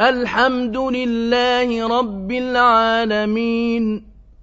الحمد لله رب العالمين.